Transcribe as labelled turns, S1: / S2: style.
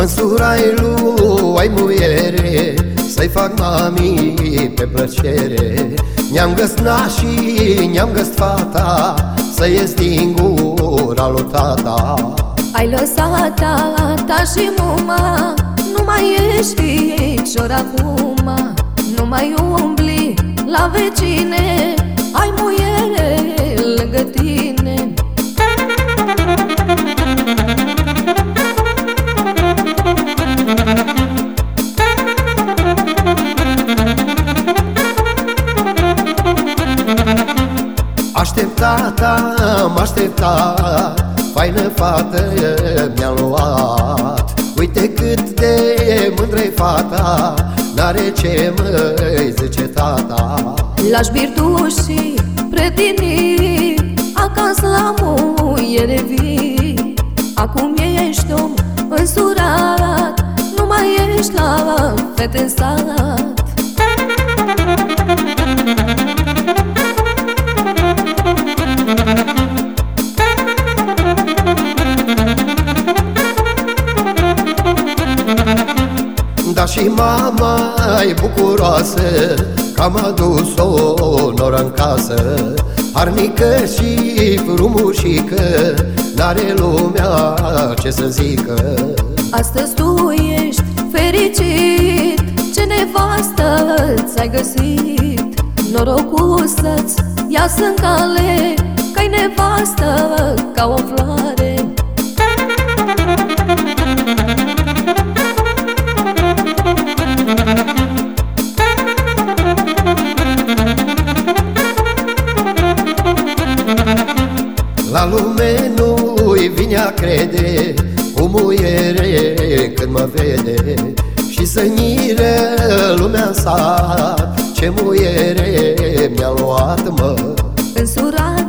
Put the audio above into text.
S1: Măsura-i lui muiere Să-i fac mami pe plăcere. Ne-am găsnat și ne-am găsit fata Să ies din gura lui tata.
S2: Ai lăsat tata și mama Nu mai ești picior acum. Nu mai umbli la vecine Ai muiere
S1: Așteptata, am așteptat. Faină fată mi-a luat. Uite cât de mândră fata N-are ce mă zice tata.
S2: Lași birtușii pretinii Acasă la muiere vii. Acum ești om însurat Nu mai ești la fete în sat
S1: și mama e bucuroasă Că am adus-o noră în casă. Harnică și frumușică N-are lumea ce să zică.
S2: Astăzi tu ești fericit Ce nevastă ți-ai găsit? Norocul să-ți iasă în cale Că-i nevastă ca o floare
S1: La lume nu-i vine a crede Cu muiere când mă vede. Și să nire lumea în sat Ce muiere mi-a luat mă.
S2: Însurat